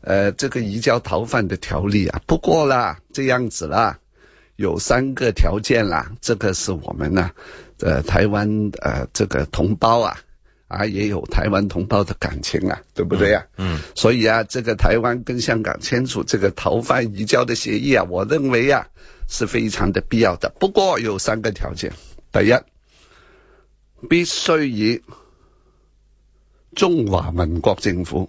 呃这个移交逃犯的条例啊。不过啦，这样子啦，有三个条件啦，这个是我们呢、呃台湾呃这个同胞啊。啊，也有台湾同胞的感情啊，对不對啊？嗯所以啊，这个台湾跟香港签署这个逃犯移交的协议啊，我认为啊是非常的必要的。不过有三个条件：第一，必须以中华民国政府